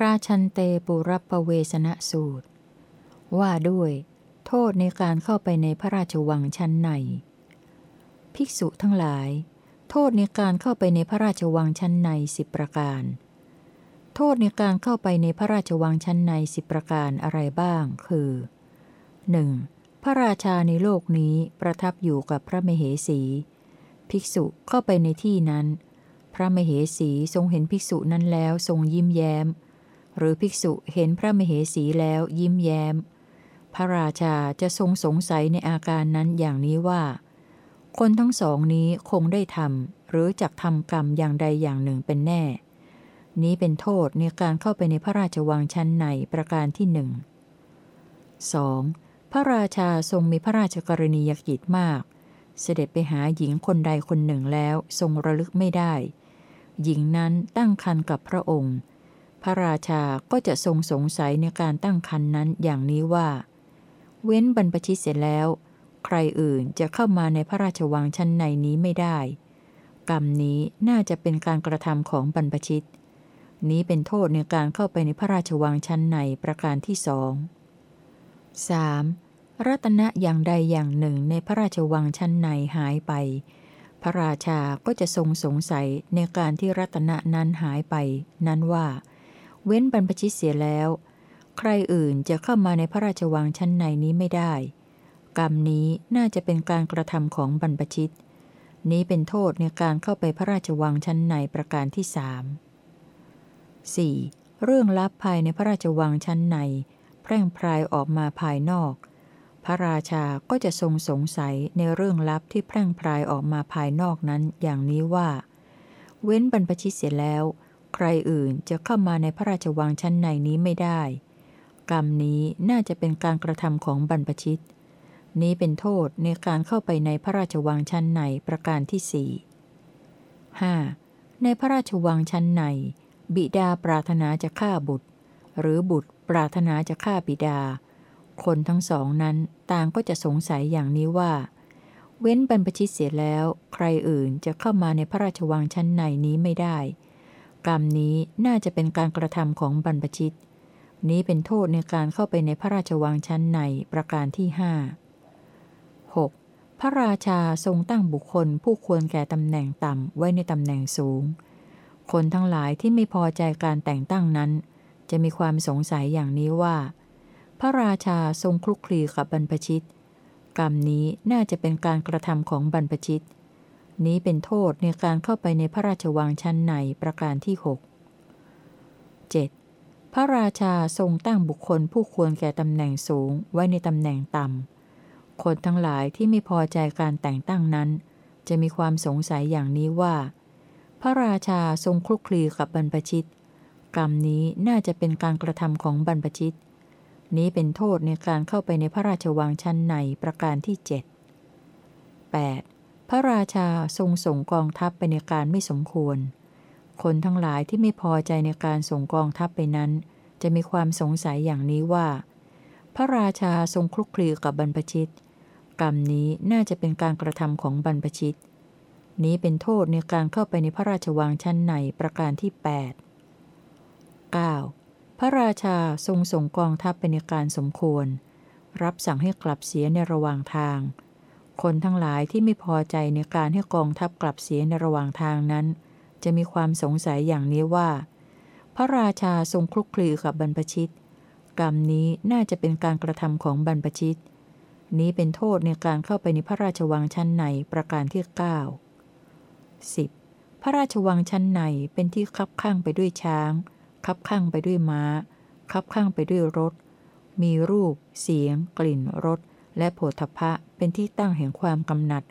ราชันเตปุรปเวสนสูตร ว่าด้วย โทษในการเข้าไปในพระราชวังชั้นใน ภิกษุทั้งหลาย โทษในการเข้าไปในพระราชวังชั้นในสิบประการ โทษในการเข้าไปในพระราชวังชั้นในสิบประการอะไรบ้าง คือ 1. พระราชาในโลกนี้ประทับอยู่กับพระมเหสี ภิกษุเข้าไปในที่นั้น พระมเหสีทรงเห็นภิกษุนั้นแล้วทรงยิ้มแย้ม หรือภิกษุเห็นพระมเหสีแล้วยิ้มแย้ม พระราชาจะทรงสงสัยในอาการนั้นอย่างนี้ว่า คนทั้งสองนี้คงได้ทำหรือจักทำกรรมอย่างใดอย่างหนึ่งเป็นแน่ นี้เป็นโทษในการเข้าไปในพระราชวังชั้นในประการที่หนึ่ง 2. พระราชาทรงมีพระราชกรณียกิจมาก เสด็จไปหาหญิงคนใดคนหนึ่งแล้วทรงระลึกไม่ได้ หญิงนั้นตั้งคันกับพระองค์ พระราชาก็จะทรงสงสัยในการตั้งคันนั้นอย่างนี้ว่า เว้นบรรพชิตเสร็จแล้ว ใครอื่นจะเข้ามาในพระราชวังชั้นในนี้ไม่ได้ กรรมนี้น่าจะเป็นการกระทำของบรรพชิต นี้เป็นโทษในการเข้าไปในพระราชวังชั้นในประการที่สอง 3. รัตนะอย่างใดอย่างหนึ่งในพระราชวังชั้นในหายไป พระราชาก็จะทรงสงสัยในการที่รัตนะนั้นหายไป นั้นว่า เว้นบรรพชิตเสียแล้ว ใครอื่นจะเข้ามาในพระราชวังชั้นในนี้ไม่ได้ กรรมนี้น่าจะเป็นการกระทำของบรรพชิต นี้เป็นโทษในการเข้าไปพระราชวังชั้นในประการที่สาม 4. เรื่องลับภายในพระราชวังชั้นใน แพร่งพรายออกมาภายนอก พระราชาก็จะทรงสงสัยในเรื่องลับที่แพร่งพรายออกมาภายนอกนั้นอย่างนี้ว่า เว้นบรรพชิตเสียแล้ว ใครอื่นจะเข้ามาในพระราชวังชั้นในนี้ไม่ได้ กรรมนี้น่าจะเป็นการกระทำของบรรพชิต นี้เป็นโทษในการเข้าไปในพระราชวังชั้นในประการที่สี่ 5. ในพระราชวังชั้นใน บิดาปรารถนาจะฆ่าบุตร หรือบุตรปรารถนาจะฆ่าบิดา คนทั้งสองนั้นต่างก็จะสงสัยอย่างนี้ว่า เว้นบรรพชิตเสียแล้ว ใครอื่นจะเข้ามาในพระราชวังชั้นในนี้ไม่ได้ กรรมนี้น่าจะเป็นการกระทำของบรรพชิต นี้เป็นโทษในการเข้าไปในพระราชวังชั้นในประการที่ห้า 6. พระราชาทรงตั้งบุคคลผู้ควรแก่ตำแหน่งต่ำไว้ในตำแหน่งสูง คนทั้งหลายที่ไม่พอใจการแต่งตั้งนั้น จะมีความสงสัยอย่างนี้ว่า พระราชาทรงคลุกคลีกับบรรพชิต กรรมนี้น่าจะเป็นการกระทำของบรรพชิต นี้เป็นโทษในการเข้าไปในพระราชวังชั้นในประการที่6 7. พระราชาทรงตั้งบุคคลผู้ควรแก่ตำแหน่งสูงไว้ในตำแหน่งต่ำ คนทั้งหลายที่ไม่พอใจการแต่งตั้งนั้น จะมีความสงสัยอย่างนี้ว่า พระราชาทรงคลุกคลีกับบรรพชิต กรรมนี้น่าจะเป็นการกระทำของบรรพชิต นี้เป็นโทษในการเข้าไปในพระราชวังชั้นในประการที่7 8. พระราชาทรงส่งกองทัพไปในการไม่สมควร คนทั้งหลายที่ไม่พอใจในการส่งกองทัพไปนั้น จะมีความสงสัยอย่างนี้ว่า พระราชาทรงคลุกคลีกับบรรพชิต กรรมนี้น่าจะเป็นการกระทำของบรรพชิต นี้เป็นโทษในการเข้าไปในพระราชวังชั้นในประการที่ 8 9. พระราชาทรงส่งกองทัพไปในการสมควร รับสั่งให้กลับเสียในระหว่างทาง คนทั้งหลายที่ไม่พอใจในการให้กองทัพกลับเสียในระหว่างทางนั้น จะมีความสงสัยอย่างนี้ว่า พระราชาทรงคลุกคลีกับบรรพชิต กรรมนี้น่าจะเป็นการกระทำของบรรพชิต นี้เป็นโทษในการเข้าไปในพระราชวังชั้นในประการที่ 9 10. พระราชวังชั้นในเป็นที่คับข้างไปด้วยช้าง คับข้างไปด้วยม้า คับข้างไปด้วยรถ มีรูป เสียง กลิ่นรสและโผฏฐะ เป็นที่ตั้งแห่งความกำหนัด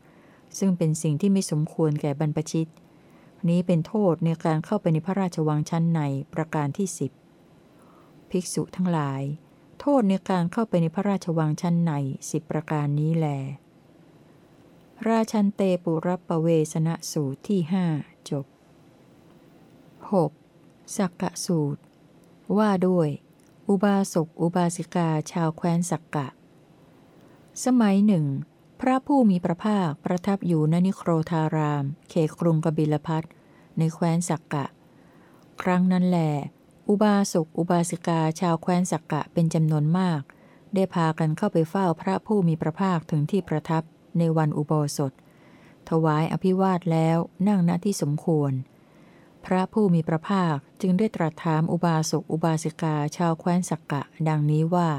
ซึ่งเป็นสิ่งที่ไม่สมควรแก่บรรพชิต นี้เป็นโทษในการเข้าไปในพระราชวังชั้นในประการที่สิบภิกษุทั้งหลาย โทษในการเข้าไปในพระราชวังชั้นในสิบประการนี้แล ราชันเตปุรับปเวสนะสูตรที่หจบ 6. สักกะสูตร ว่าด้วย อุบาสกอุบาสิกาชาวแคว้นสักกะ สมัยหนึ่ง พระผู้มีพระภาคประทับอยู่ณนิโครธาราม เขตกรุงกบิลพัทในแคว้นสักกะ ครั้งนั้นแหลอุบาสกอุบาสิกาชาวแคว้นสักกะเป็นจำนวนมาก ได้พากันเข้าไปเฝ้าพระผู้มีพระภาคถึงที่ประทับในวันอุโบสถ ถวายอภิวาทแล้วนั่งณที่สมควร พระผู้มีพระภาคจึงได้ตรัสถามอุบาสกอุบาสิกาชาวแคว้นสักกะ ดังนี้ว่า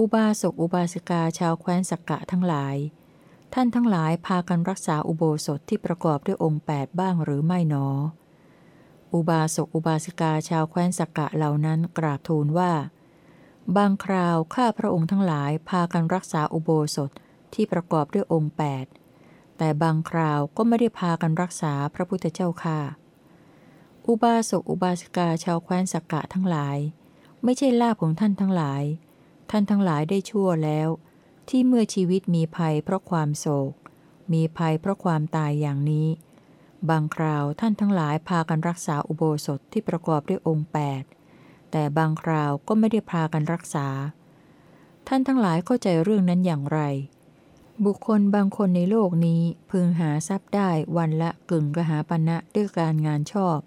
อุบาสกอุบาสิกาชาวแคว้นสักกะทั้งหลาย ท่านทั้งหลายพากันรักษาอุโบสถที่ประกอบด้วยองค์แปดบ้างหรือไม่หนอ อุบาสกอุบาสิกาชาวแคว้นสักกะเหล่านั้นกราบทูลว่า บางคราวข้าพระองค์ทั้งหลายพากันรักษาอุโบสถที่ประกอบด้วยองค์แปดแต่บางคราวก็ไม่ได้พากันรักษาพระพุทธเจ้าค่ะ อุบาสกอุบาสิกาชาวแคว้นสักกะทั้งหลาย ไม่ใช่ลาภของท่านทั้งหลาย ท่านทั้งหลายได้ชั่วแล้ว ที่เมื่อชีวิตมีภัยเพราะความโศก มีภัยเพราะความตายอย่างนี้ บางคราวท่านทั้งหลายพากันรักษาอุโบสถที่ประกอบด้วยองค์แปดแต่บางคราวก็ไม่ได้พากันรักษา ท่านทั้งหลายเข้าใจเรื่องนั้นอย่างไร บุคคลบางคนในโลกนี้พึงหาทรัพย์ได้วันละกึ่งกระหาปณะด้วยการงานชอบ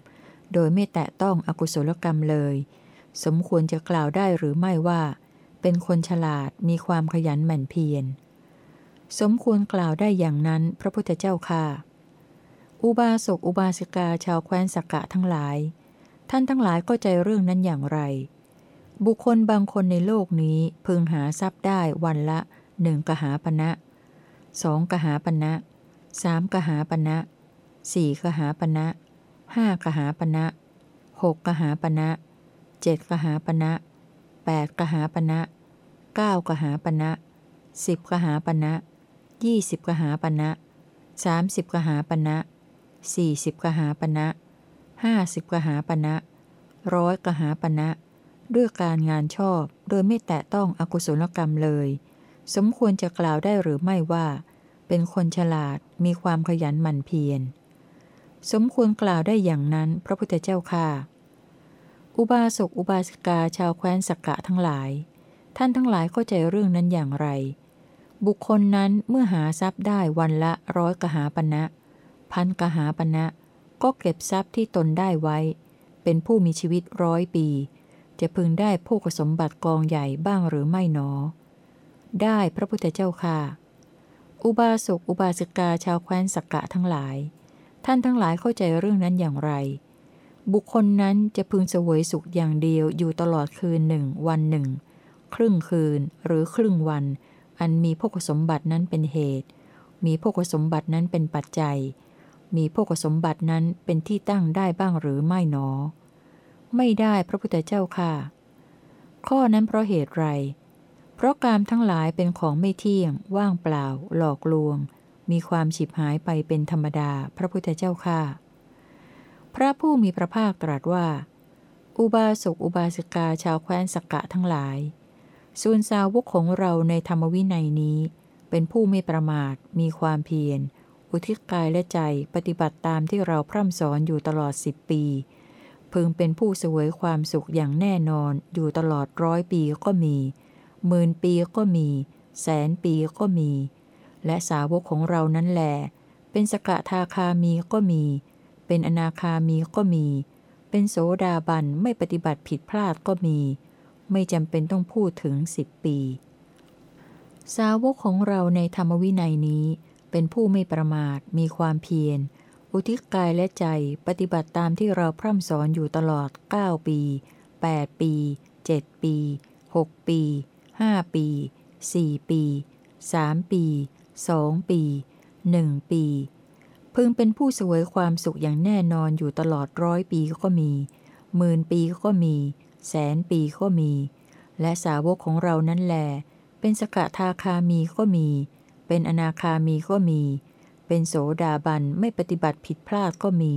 โดยไม่แตะต้องอกุศลกรรมเลย สมควรจะกล่าวได้หรือไม่ว่า เป็นคนฉลาดมีความขยันหมั่นเพียร สมควรกล่าวได้อย่างนั้นพระพุทธเจ้าค่ะ อุบาสกอุบาสิกาชาวแคว้นสักกะทั้งหลาย ท่านทั้งหลายก็ใจเรื่องนั้นอย่างไร บุคคลบางคนในโลกนี้พึงหาทรัพย์ได้วันละหนึ่งกหาปณะนะสองกหาปณะนะสามกหาปณะนะสี่กหาปณะนะห้ากหาปณะนะหกกหาปณะนะเจ็ดกหาปณะนะ 8. กหาปณะ 9. กหาปณะ 10. กหาปณะ 20. กหาปณะ 30. กหาปณะ 40. กหาปณะ 50. กหาปณะร้อยกหาปณะ ด้วยการงานชอบโดยไม่แตะต้องอกุศลกรรมเลย สมควรจะกล่าวได้หรือไม่ว่า เป็นคนฉลาดมีความขยันหมั่นเพียร สมควรกล่าวได้อย่างนั้นพระพุทธเจ้าค่ะ อุบาสกอุบาสิกาชาวแคว้นสักกะทั้งหลาย ท่านทั้งหลายเข้าใจเรื่องนั้นอย่างไร บุคคลนั้นเมื่อหาทรัพย์ได้วันละร้อยกหาปณะพันกหาปณะก็เก็บทรัพย์ที่ตนได้ไว้ เป็นผู้มีชีวิตร้อยปี จะพึงได้ผู้สมบัติกองใหญ่บ้างหรือไม่หนอ ได้พระพุทธเจ้าค่ะ อุบาสกอุบาสิกาชาวแคว้นสักกะทั้งหลาย ท่านทั้งหลายเข้าใจเรื่องนั้นอย่างไร บุคคลนั้นจะพึงเสวยสุขอย่างเดียวอยู่ตลอดคืนหนึ่งวันหนึ่ง ครึ่งคืนหรือครึ่งวัน อันมีพกสมบัตินั้นเป็นเหตุ มีพกสมบัตินั้นเป็นปัจจัย มีพกสมบัตินั้นเป็นที่ตั้งได้บ้างหรือไม่หนอ ไม่ได้พระพุทธเจ้าค่ะ ข้อนั้นเพราะเหตุไร เพราะกามทั้งหลายเป็นของไม่เที่ยง ว่างเปล่า หลอกลวง มีความฉิบหายไปเป็นธรรมดา พระพุทธเจ้าค่ะ พระผู้มีพระภาคตรัสว่า อุบาสกอุบาสิกาชาวแคว้นสักกะทั้งหลาย ส่วนสาวกของเราในธรรมวินัยนี้ เป็นผู้ไม่ประมาท มีความเพียร อุทิศกายและใจปฏิบัติตามที่เราพร่ำสอนอยู่ตลอดสิบปี พึงเป็นผู้เสวยความสุขอย่างแน่นอนอยู่ตลอดร้อยปีก็มีหมื่นปีก็มี แสนปีก็มี และสาวกของเรานั้นแหลเป็นสกทาคามีก็มี เป็นอนาคามีก็มี เป็นโสดาบันไม่ปฏิบัติผิดพลาดก็มี ไม่จำเป็นต้องพูดถึงสิบปี สาวกของเราในธรรมวินัยนี้ เป็นผู้ไม่ประมาทมีความเพียร อุทิศกายและใจปฏิบัติตามที่เราพร่ำสอนอยู่ตลอด 9 ปี 8 ปี 7 ปี 6 ปีห้าปีสี่ปีสามปีสองปีหนึ่งปี พึงเป็นผู้เสวยความสุขอย่างแน่นอนอยู่ตลอดร้อยปีก็มีหมื่นปีก็มี แสนปีก็มี และสาวกของเรานั้นแหลเป็นสกทาคามีก็มี เป็นอนาคามีก็มี เป็นโสดาบันไม่ปฏิบัติผิดพลาดก็มี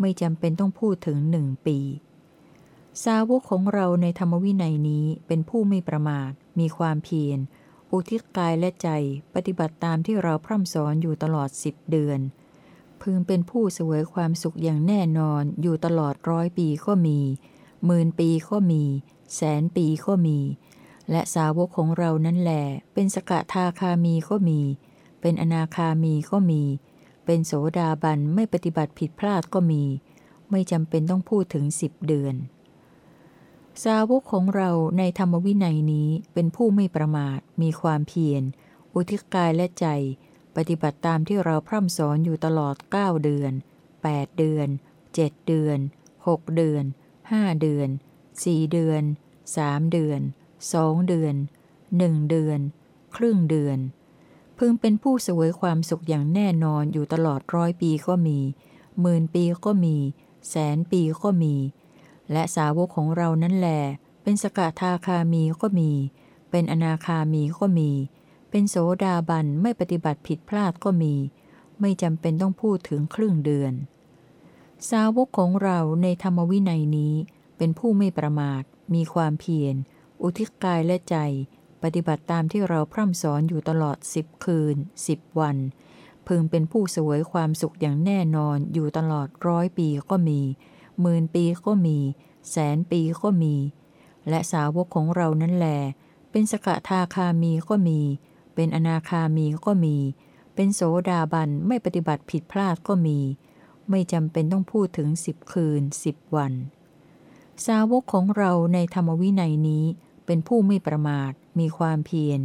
ไม่จำเป็นต้องพูดถึงหนึ่งปี สาวกของเราในธรรมวินัยนี้เป็นผู้ไม่ประมาท มีความเพียร อุทิศกายและใจ ปฏิบัติตามที่เราพร่ำสอนอยู่ตลอดสิบเดือน พึงเป็นผู้เสวยความสุขอย่างแน่นอนอยู่ตลอดร้อยปีก็มีหมื่นปีก็มี แสนปีก็มี และสาวกของเรานั้นแหลเป็นสกทาคามีก็มี เป็นอนาคามีก็มี เป็นโสดาบันไม่ปฏิบัติผิดพลาดก็มี ไม่จำเป็นต้องพูดถึงสิบเดือน สาวกของเราในธรรมวินัยนี้เป็นผู้ไม่ประมาทมีความเพียร อุทิศกายและใจ ปฏิบัติตามที่เราพร่ำสอนอยู่ตลอด 9 เดือน 8 เดือน 7 เดือน 6 เดือน 5 เดือน 4 เดือน 3 เดือน 2 เดือน 1 เดือน ครึ่งเดือน พึงเป็นผู้สวยความสุขอย่างแน่นอนอยู่ตลอดร้อยปีก็มีหมื่นปีก็มี แสนปีก็มี และสาวกของเรานั้นแหลเป็นสกทาคามีก็มี เป็นอนาคามีก็มี เป็นโสดาบันไม่ปฏิบัติผิดพลาดก็มี ไม่จำเป็นต้องพูดถึงครึ่งเดือน สาวกของเราในธรรมวินัยนี้เป็นผู้ไม่ประมาท มีความเพียร อุทิศกายและใจ ปฏิบัติตามที่เราพร่ำสอนอยู่ตลอดสิบคืนสิบวัน พึงเป็นผู้สวยความสุขอย่างแน่นอนอยู่ตลอดร้อยปีก็มีหมื่นปีก็มี แสนปีก็มี และสาวกของเรานั้นแหลเป็นสกทาคามีก็มี เป็นอนาคามีก็มี เป็นโสดาบันไม่ปฏิบัติผิดพลาดก็มี ไม่จำเป็นต้องพูดถึงสิบคืนสิบวัน สาวกของเราในธรรมวินัยนี้เป็นผู้ไม่ประมาท มีความเพียร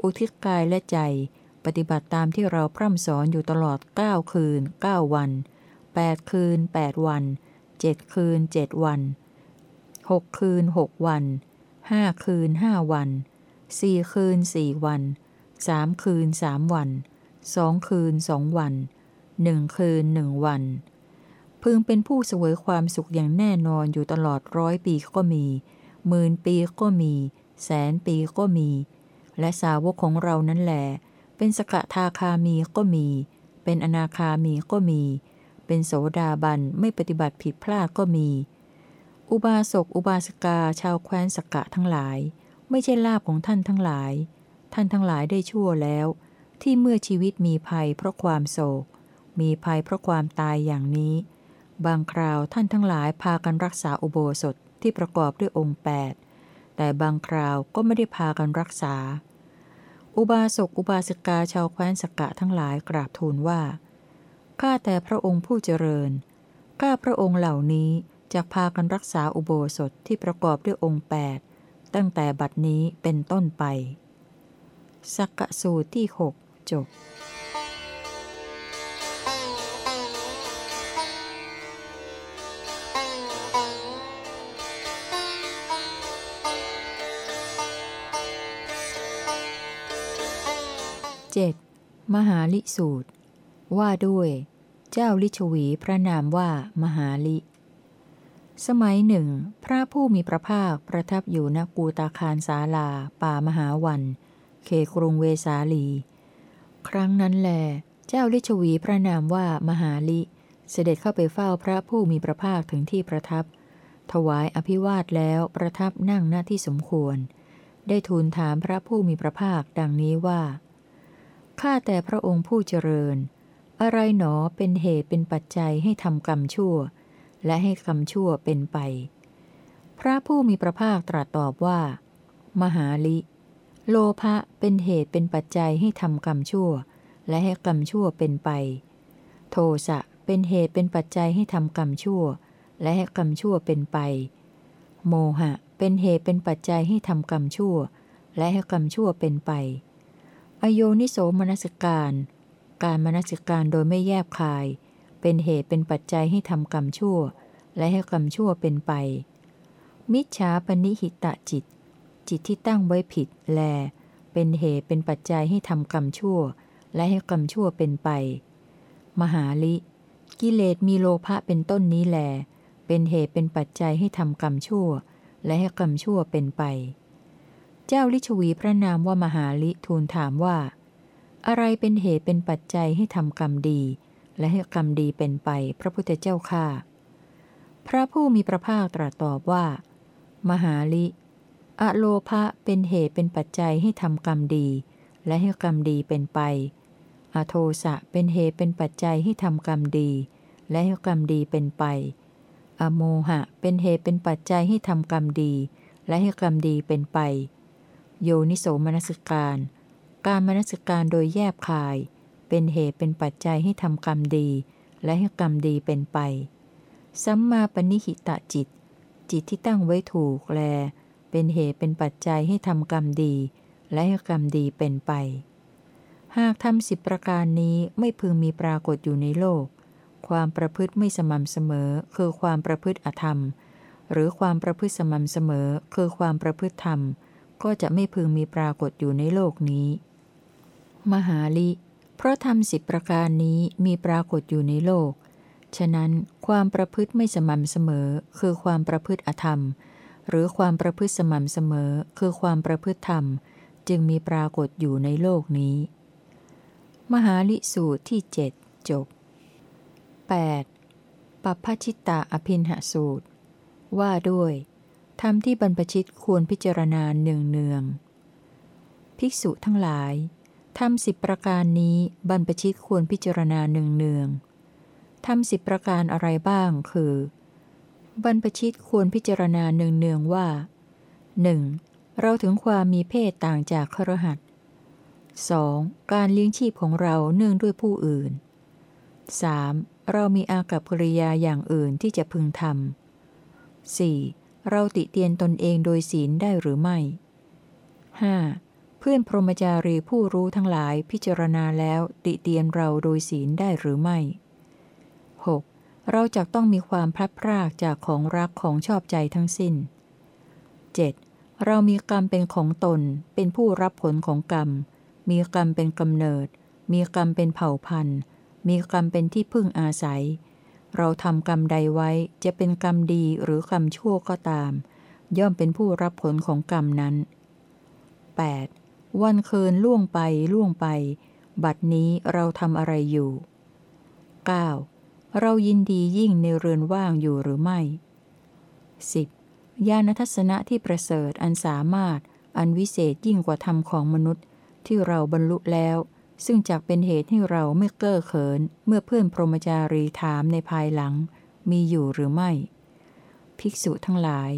อุทิศกายและใจ ปฏิบัติตามที่เราพร่ำสอนอยู่ตลอด 9 คืน 9 วัน 8 คืน 8 วัน 7 คืน 7 วัน 6 คืน 6 วัน 5 คืน 5 วัน 4 คืน 4 วัน 3คืน3วัน2คืน2วัน1คืน1วัน พึงเป็นผู้เสวยความสุขอย่างแน่นอนอยู่ตลอดร้อยปีก็มีหมื่นปีก็มี แสนปีก็มี และสาวกของเรานั้นแหละเป็นสกทาคามีก็มี เป็นอนาคามีก็มี เป็นโสดาบันไม่ปฏิบัติผิดพลาดก็มี อุบาสกอุบาสกาชาวแคว้นสกกะทั้งหลาย ไม่ใช่ลาบของท่านทั้งหลาย ท่านทั้งหลายได้ชั่วแล้ว ที่เมื่อชีวิตมีภัยเพราะความโศก มีภัยเพราะความตายอย่างนี้ บางคราวท่านทั้งหลายพากันรักษาอุโบสถที่ประกอบด้วยองค์ 8 แต่บางคราวก็ไม่ได้พากันรักษา อุบาสกอุบาสิกาชาวแคว้นสกกะทั้งหลายกราบทูลว่า ข้าแต่พระองค์ผู้เจริญ ข้าพระองค์เหล่านี้จะพากันรักษาอุโบสถที่ประกอบด้วยองค์แปดตั้งแต่บัดนี้เป็นต้นไป สักกสูตรที่หกจบ 7. มหาลิสูตร ว่าด้วย เจ้าลิชวีพระนามว่ามหาลิ สมัยหนึ่ง พระผู้มีพระภาคประทับอยู่ณกูตาคารสาลา ป่ามหาวัน เคกรุงเวสาลี ครั้งนั้นแล เจ้าลิชวีพระนามว่ามหาลิ เสด็จเข้าไปเฝ้าพระผู้มีพระภาคถึงที่ประทับ ถวายอภิวาทแล้วประทับนั่งหน้าที่สมควร ได้ทูลถามพระผู้มีพระภาคดังนี้ว่า ข้าแต่พระองค์ผู้เจริญ อะไรหนอเป็นเหตุเป็นปัจจัยให้ทำกรรมชั่ว และให้กรรมชั่วเป็นไป พระผู้มีพระภาคตรัสตอบว่า มหาลิ โลภะเป็นเหตุเป็นปัจจัยให้ทำกรรมชั่ว และให้กรรมชั่วเป็นไป โทสะเป็นเหตุเป็นปัจจัยให้ทำกรรมชั่ว และให้กรรมชั่วเป็นไป โมหะเป็นเหตุเป็นปัจจัยให้ทำกรรมชั่ว และให้กรรมชั่วเป็นไป อโยนิโสมนสิการ การมนสิการโดยไม่แยบคาย เป็นเหตุเป็นปัจจัยให้ทำกรรมชั่ว และให้กรรมชั่วเป็นไป มิจฉาปณิหิตะจิต จิตที่ตั้งไว้ผิดแล เป็นเหตุเป็นปัจจัยให้ทำกรรมชั่ว และให้กรรมชั่วเป็นไป มหาลิ กิเลสมีโลภะเป็นต้นนี้แล เป็นเหตุเป็นปัจจัยให้ทำกรรมชั่ว และให้กรรมชั่วเป็นไป เจ้าลิชวีพระนามว่ามหาลิทูลถามว่า อะไรเป็นเหตุเป็นปัจจัยให้ทำกรรมดี และให้กรรมดีเป็นไป พระพุทธเจ้าข้าพระผู้มีพระภาคตรัสตอบว่า มหาลิ อะโลภะเป็นเหตุเป็นปัจจัยให้ทำกรรมดี และให้กรรมดีเป็นไป อโทสะเป็นเหตุเป็นปัจจัยให้ทำกรรมดี และให้กรรมดีเป็นไป อโมหะเป็นเหตุเป็นปัจจัยให้ทำกรรมดี และให้กรรมดีเป็นไป โยนิโสมนสิการ การมนสิการโดยแยบคาย เป็นเหตุเป็นปัจจัยให้ทำกรรมดี และให้กรรมดีเป็นไป สัมมาปณิหิตะจิต จิตที่ตั้งไว้ถูกแล เป็นเหตุเป็นปัจจัยให้ทำกรรมดี และให้กรรมดีเป็นไป หากทำสิบประการนี้ไม่พึงมีปรากฏอยู่ในโลก ความประพฤติไม่สม่ำเสมอคือความประพฤติอธรรม หรือความประพฤติสม่ำเสมอคือความประพฤติธรรม ก็จะไม่พึงมีปรากฏอยู่ในโลกนี้ มหาลิ เพราะทำสิบประการนี้มีปรากฏอยู่ในโลก ฉะนั้นความประพฤติไม่สม่ำเสมอคือความประพฤติอธรรม หรือความประพฤติสม่ำเสมอคือความประพฤติธรรม จึงมีปรากฏอยู่ในโลกนี้ มหาลิสูตรที่เจ็ดจบ 8. ปัปพชิตตาอภินหสูตร ว่าด้วยธรรมที่บรรพชิตควรพิจารณาเนืองเนืองภิกษุทั้งหลายทำสิบประการนี้บรรพชิตควรพิจารณาเนืองเนืองทำสิบประการอะไรบ้างคือ บรรพชิตควรพิจารณาเนืองเนืองว่า 1. เราถึงความมีเพศต่างจากครหัส 2. การเลี้ยงชีพของเราเนื่องด้วยผู้อื่น 3. เรามีอากับกริยาอย่างอื่นที่จะพึงทำ 4. เราติเตียนตนเองโดยศีลได้หรือไม่ 5. เพื่อนพรหมจารีผู้รู้ทั้งหลายพิจารณาแล้วติเตียนเราโดยศีลได้หรือไม่ 6. เราจะต้องมีความพลัดพรากจากของรักของชอบใจทั้งสิ้น 7. เรามีกรรมเป็นของตน เป็นผู้รับผลของกรรม มีกรรมเป็นกำเนิด มีกรรมเป็นเผ่าพันธุ์ มีกรรมเป็นที่พึ่งอาศัย เราทำกรรมใดไว้จะเป็นกรรมดีหรือกรรมชั่วก็ตาม ย่อมเป็นผู้รับผลของกรรมนั้น 8. วันคืนล่วงไปล่วงไป บัดนี้เราทำอะไรอยู่ 9. เรายินดียิ่งในเรือนว่างอยู่หรือไม่ 10. ญาณทัศนะที่ประเสริฐอันสามารถ อันวิเศษยิ่งกว่าธรรมของมนุษย์ ที่เราบรรลุแล้ว ซึ่งจักเป็นเหตุให้เราไม่เก้อเขิน เมื่อเพื่อนพรหมจารีถามในภายหลัง มีอยู่หรือไม่ ภิกษุทั้งหลาย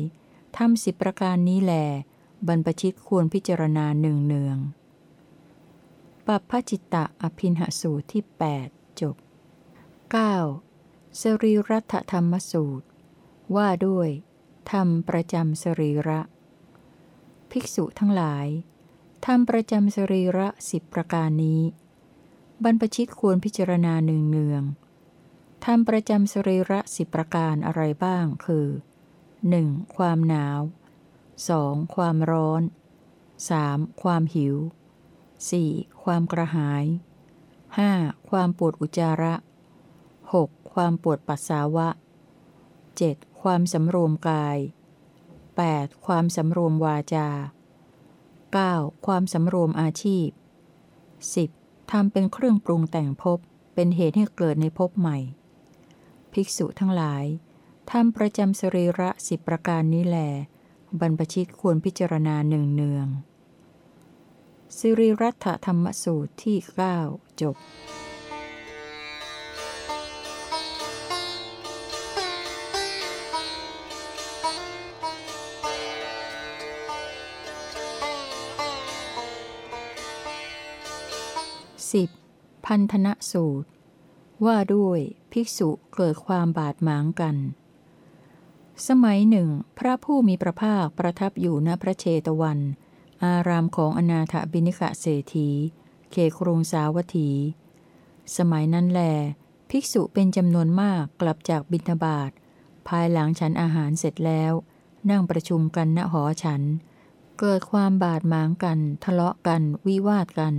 ทำสิบประการนี้แล บรรพชิตควรพิจารณาหนึ่งเนืองปัปพจิตตะอภินหสูตรที่ 8 จบ 9. สรีรัตธรรมสูตร ว่าด้วยธรรมประจำสรีระ ภิกษุทั้งหลายธรรมประจำสรีระสิบประการนี้ บรรพชิตควรพิจารณาหนึ่งเนืองธรรมประจำสรีระสิบประการอะไรบ้างคือ 1. ความหนาว 2. ความร้อน 3. ความหิว 4. ความกระหาย 5. ความปวดอุจจาระ 6. ความปวดปัสสาวะ 7. ความสำรวมกาย 8. ความสำรวมวาจา 9. ความสำรวมอาชีพ 10. ทำเป็นเครื่องปรุงแต่งภพเป็นเหตุให้เกิดในภพใหม่ ภิกษุทั้งหลายทำประจำสรีระสิบประการนี้แล บรรพชิตควรพิจารณาหนึ่งเนืองสิริรัตธรรมสูตรที่ 9 จบ 10. พันธนะสูตร ว่าด้วยภิกษุเกิดความบาดหมางกัน สมัยหนึ่ง พระผู้มีพระภาคประทับอยู่ณพระเชตวัน อารามของอนาถบิณิกะเศรษฐีเขครุงสาวัตถี สมัยนั้นแล ภิกษุเป็นจำนวนมากกลับจากบิณฑบาตภายหลังฉันอาหารเสร็จแล้ว นั่งประชุมกันณหอฉัน เกิดความบาดหมางกัน ทะเลาะกัน วิวาทกัน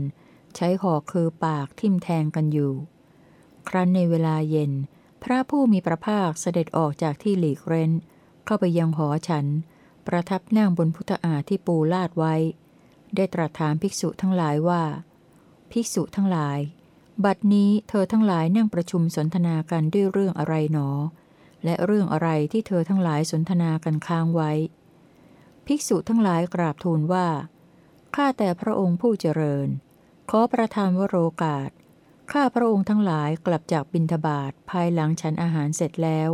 ใช้หอกคือปากทิ่มแทงกันอยู่ ครั้นในเวลาเย็น พระผู้มีพระภาคเสด็จออกจากที่หลีกเร้น เข้าไปยังหอฉัน ประทับนั่งบนพุทธาที่ปูลาดไว้ ได้ตรัสถามภิกษุทั้งหลายว่า ภิกษุทั้งหลาย บัดนี้เธอทั้งหลายนั่งประชุมสนทนากันด้วยเรื่องอะไรหนอ และเรื่องอะไรที่เธอทั้งหลายสนทนากันค้างไว้ ภิกษุทั้งหลายกราบทูลว่าข้าแต่พระองค์ผู้เจริญ ขอประทานวโรกาส ข้าพระองค์ทั้งหลายกลับจากบินทบาทภายหลังฉันอาหารเสร็จแล้ว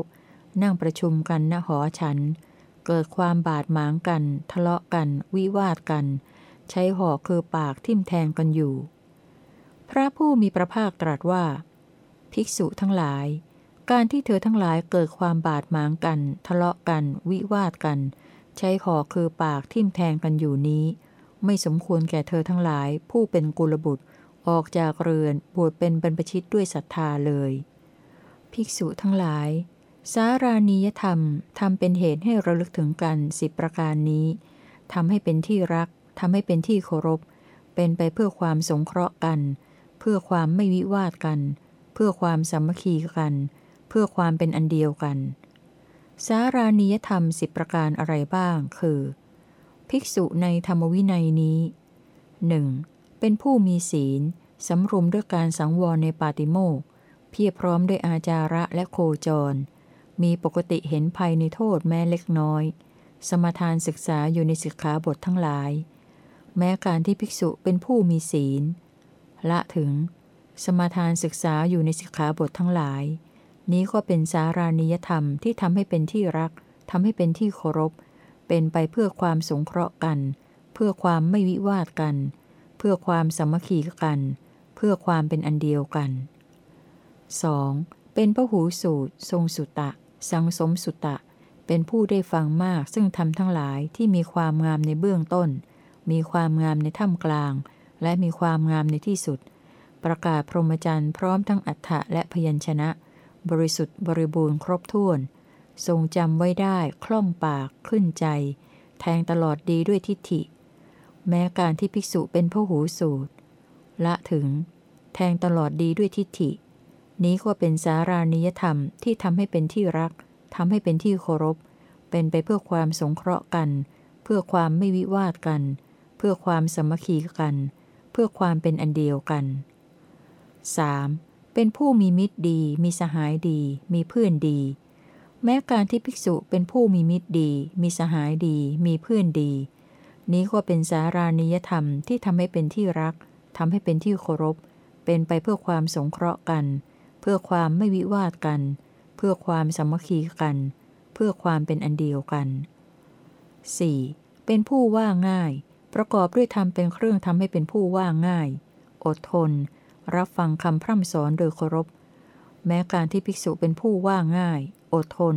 นั่งประชุมกันณหอฉัน เกิดความบาดหมางกัน ทะเลาะกัน วิวาทกัน ใช้หอกคือปากทิ่มแทงกันอยู่ พระผู้มีพระภาคตรัสว่า ภิกษุทั้งหลาย การที่เธอทั้งหลายเกิดความบาดหมางกัน ทะเลาะกัน วิวาทกัน ใช้หอคือปากทิ่มแทงกันอยู่นี้ ไม่สมควรแก่เธอทั้งหลาย ผู้เป็นกุลบุตร ออกจากเรือนบวชเป็นบรรพชิตด้วยศรัทธาเลย ภิกษุทั้งหลาย สารานิยธรรมทำเป็นเหตุให้ระลึกถึงกันสิบประการนี้ทำให้เป็นที่รักทำให้เป็นที่เคารพ เป็นไปเพื่อความสงเคราะห์กัน เพื่อความไม่วิวาทกัน เพื่อความสามัคคีกัน เพื่อความเป็นอันเดียวกัน สารานิยธรรมสิบประการอะไรบ้าง คือ ภิกษุในธรรมวินัยนี้หนึ่งเป็นผู้มีศีล สำรวมด้วยการสังวรในปาติโมกเพียรพร้อมด้วยอาจาระและโคจร มีปกติเห็นภัยในโทษแม้เล็กน้อย สมทานศึกษาอยู่ในสิกขาบททั้งหลาย แม้การที่ภิกษุเป็นผู้มีศีล ละถึง สมทานศึกษาอยู่ในสิกขาบททั้งหลาย นี้ก็เป็นสารานิยธรรมที่ทำให้เป็นที่รักทำให้เป็นที่เคารพ เป็นไปเพื่อความสงเคราะห์กัน เพื่อความไม่วิวาทกัน เพื่อความสมัคคีกัน เพื่อความเป็นอันเดียวกัน 2. เป็นพระหูสูตร ทรงสุตะ สังสมสุตะ เป็นผู้ได้ฟังมากซึ่งทำทั้งหลายที่มีความงามในเบื้องต้น มีความงามในท่ามกลาง และมีความงามในที่สุด ประกาศพรหมจรรย์พร้อมทั้งอัฏฐะและพยัญชนะ บริสุทธิ์บริบูรณ์ครบถ้วน ทรงจำไว้ได้คล่องปากขึ้นใจ แทงตลอดดีด้วยทิฏฐิ แม้การที่ภิกษุเป็นพหูสูตร ละถึง แทงตลอดดีด้วยทิฏฐิ นี้ก็เป็นสารานิยธรรมที่ทำให้เป็นที่รักทำให้เป็นที่เคารพ เป็นไปเพื่อความสงเคราะห์กัน เพื่อความไม่วิวาทกัน เพื่อความสมัคคีกัน เพื่อความเป็นอันเดียวกัน 3. เป็นผู้มีมิตรดี มีสหายดี มีเพื่อนดี แม้การที่ภิกษุเป็นผู้มีมิตรดี มีสหายดี มีเพื่อนดี นี้ก็เป็นสารานิยธรรมที่ทำให้เป็นที่รักทำให้เป็นที่เคารพ เป็นไปเพื่อความสงเคราะห์กัน เพื่อความไม่วิวาทกัน เพื่อความสามัคคีกัน เพื่อความเป็นอันเดียวกัน 4. เป็นผู้ว่าง่าย ประกอบด้วยธรรมเป็นเครื่องทำให้เป็นผู้ว่าง่าย อดทน รับฟังคำพร่ำสอนโดยเคารพ แม้การที่ภิกษุเป็นผู้ว่าง่าย อดทน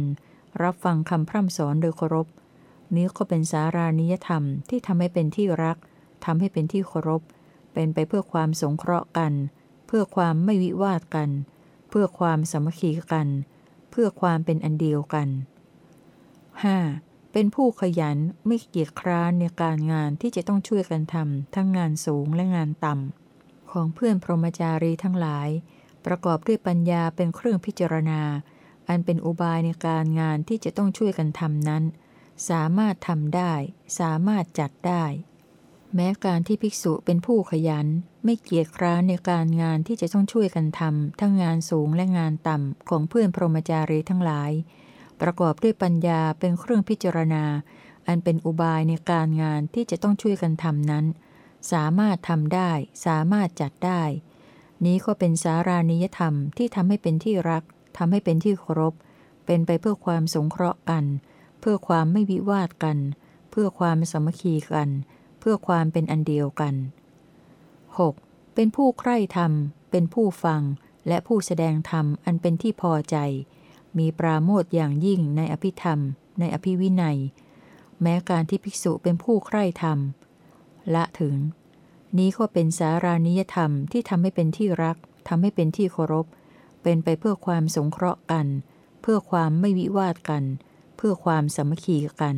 รับฟังคำพร่ำสอนโดยเคารพ นี้ก็เป็นสารานิยธรรมที่ทำให้เป็นที่รักทำให้เป็นที่เคารพ เป็นไปเพื่อความสงเคราะห์กัน เพื่อความไม่วิวาทกัน เพื่อความสามัคคีกัน เพื่อความเป็นอันเดียวกัน 5. เป็นผู้ขยันไม่เกียจคร้านในการงานที่จะต้องช่วยกันทำทั้งงานสูงและงานต่ำของเพื่อนพรหมจารีทั้งหลาย ประกอบด้วยปัญญาเป็นเครื่องพิจารณา อันเป็นอุบายในการงานที่จะต้องช่วยกันทำนั้น สามารถทำได้ สามารถจัดได้ แม้การที่ภิกษุเป็นผู้ขยัน ไม่เกียจคร้านในการงานที่จะต้องช่วยกันทำทั้งงานสูงและงานต่ำของเพื่อนพรหมจารีทั้งหลาย ประกอบด้วยปัญญาเป็นเครื่องพิจารณา อันเป็นอุบายในการงานที่จะต้องช่วยกันทำนั้น สามารถทำได้ สามารถจัดได้ นี้ก็เป็นสารานิยธรรมที่ทำให้เป็นที่รัก ทำให้เป็นที่เคารพ เป็นไปเพื่อความสงเคราะห์กัน เพื่อความไม่วิวาทกัน เพื่อความสมัคคีกัน เพื่อความเป็นอันเดียวกัน 6. เป็นผู้ใคร่ธรรม เป็นผู้ฟัง และผู้แสดงธรรมอันเป็นที่พอใจ มีปราโมทย์อย่างยิ่งในอภิธรรม ในอภิวินัย แม้การที่ภิกษุเป็นผู้ใคร่ธรรม ละถึง นี้ก็เป็นสารานิยธรรมที่ทำให้เป็นที่รักทำให้เป็นที่เคารพ เป็นไปเพื่อความสงเคราะห์กัน เพื่อความไม่วิวาทกัน เพื่อความสามัคคีกัน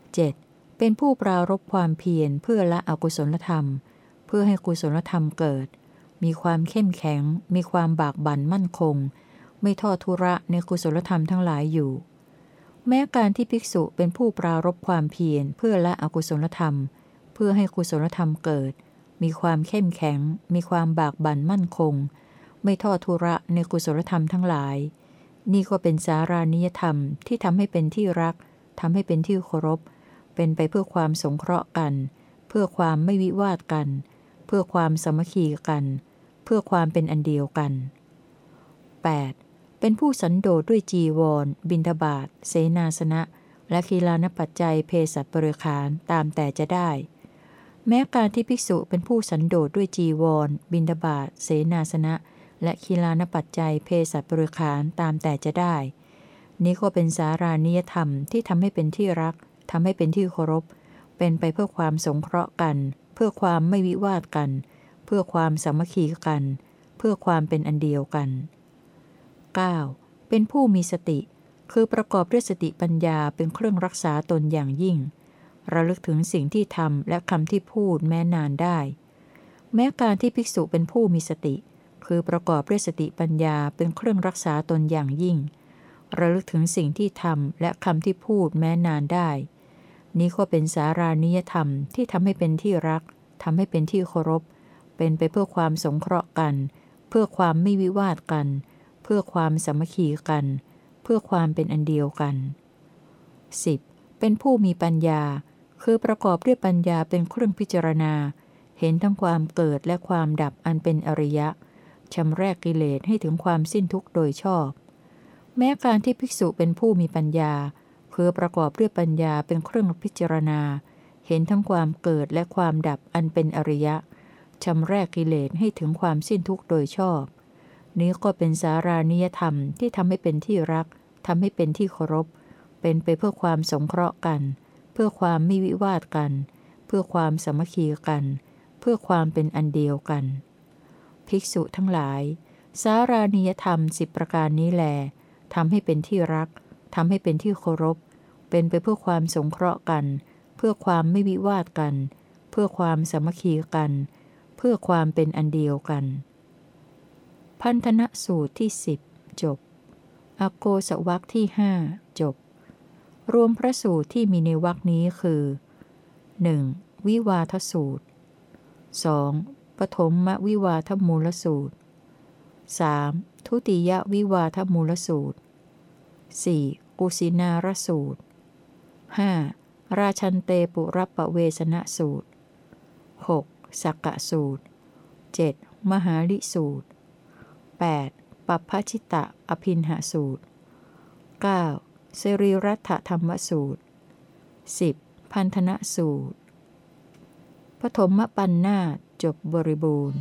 7. เป็นผู้ปรารบความเพียรเพื่อละอกุศลธรรม เพื่อให้กุศลธรรมเกิด มีความเข้มแข็ง มีความบากบั่นมั่นคง ไม่ทอดทุระในกุศลธรรมทั้งหลายอยู่ แม้การที่ภิกษุเป็นผู้ปรารบความเพียรเพื่อละอกุศลธรรม เพื่อให้กุศลธรรมเกิด มีความเข้มแข็ง มีความบากบั่นมั่นคง ไม่ทอดทุระในกุศลธรรมทั้งหลาย นี่ก็เป็นสารานิยธรรมที่ทำให้เป็นที่รักทำให้เป็นที่เคารพ เป็นไปเพื่อความสงเคราะห์กัน เพื่อความไม่วิวาทกัน เพื่อความสมัคคีกัน เพื่อความเป็นอันเดียวกัน 8. เป็นผู้สันโดษด้วยจีวร บินทบาทเสนาสนะ และคีลานปัจจัยเพศัตบริขารตามแต่จะได้ แม้การที่ภิกษุเป็นผู้สันโดษด้วยจีวร บินทบาทเสนาสนะ และคีลานปัจจัยเพศบริขารตามแต่จะได้ นี้ก็เป็นสารานิยธรรมที่ทำให้เป็นที่รักทำให้เป็นที่เคารพ เป็นไปเพื่อความสงเคราะห์กัน เพื่อความไม่วิวาทกัน เพื่อความสามัคคีกัน เพื่อความเป็นอันเดียวกัน 9. เป็นผู้มีสติ คือประกอบด้วยสติปัญญาเป็นเครื่องรักษาตนอย่างยิ่ง ระลึกถึงสิ่งที่ทำและคำที่พูดแม้นานได้ แม้การที่ภิกษุเป็นผู้มีสติ คือประกอบด้วยสติปัญญาเป็นเครื่องรักษาตนอย่างยิ่ง ระลึกถึงสิ่งที่ทำและคำที่พูดแม้นานได้ นี้ก็เป็นสารานิยธรรมที่ทำให้เป็นที่รักทำให้เป็นที่เคารพ เป็นไปเพื่อความสงเคราะห์กัน เพื่อความไม่วิวาทกัน เพื่อความสามัคคีกัน เพื่อความเป็นอันเดียวกัน 10. เป็นผู้มีปัญญา คือประกอบด้วยปัญญาเป็นเครื่องพิจารณา เห็นทั้งความเกิดและความดับอันเป็นอริยะ ชำแรกกิเลสให้ถึงความสิ้นทุกข์โดยชอบ แม้การที่ภิกษุเป็นผู้มีปัญญาคือประกอบด้วยปัญญาเป็นเครื่องพิจารณา เห็นทั้งความเกิดและความดับอันเป็นอริยะชำแรกกิเลสให้ถึงความสิ้นทุกข์โดยชอบ นี้ก็เป็นสารานิยธรรมที่ทำให้เป็นที่รักทำให้เป็นที่เคารพ เป็นไปเพื่อความสงเคราะห์กัน เพื่อความไม่วิวาทกัน เพื่อความสมัคคีกัน เพื่อความเป็นอันเดียวกัน ภิกษุทั้งหลาย สารานิยธรรมสิบประการนี้แลทำให้เป็นที่รักทำให้เป็นที่เคารพ เป็นไปเพื่อความสงเคราะห์กัน เพื่อความไม่วิวาทกัน เพื่อความสามัคคีกัน เพื่อความเป็นอันเดียวกัน พันธนะสูตรที่สิบจบ อโกสวักที่หจบ รวมพระสูตรที่มีในวักนี้คือ 1. วิวาทสูตร 2. ปฐมมวิวาทมูลสูตร 3. ทุติยวิวาทมูลสูตร 4. กุสินารสูตร 5. ราชันเตปุรับปเวสนะสูตร 6. สักกะสูตร 7. มหาลิสูตร 8. ปัปพชิตะอภินหาสูตร 9. เสรีรัตธรรมสูตร 10. พันธนะสูตร ปฐมปันนา จบบริบูรณ์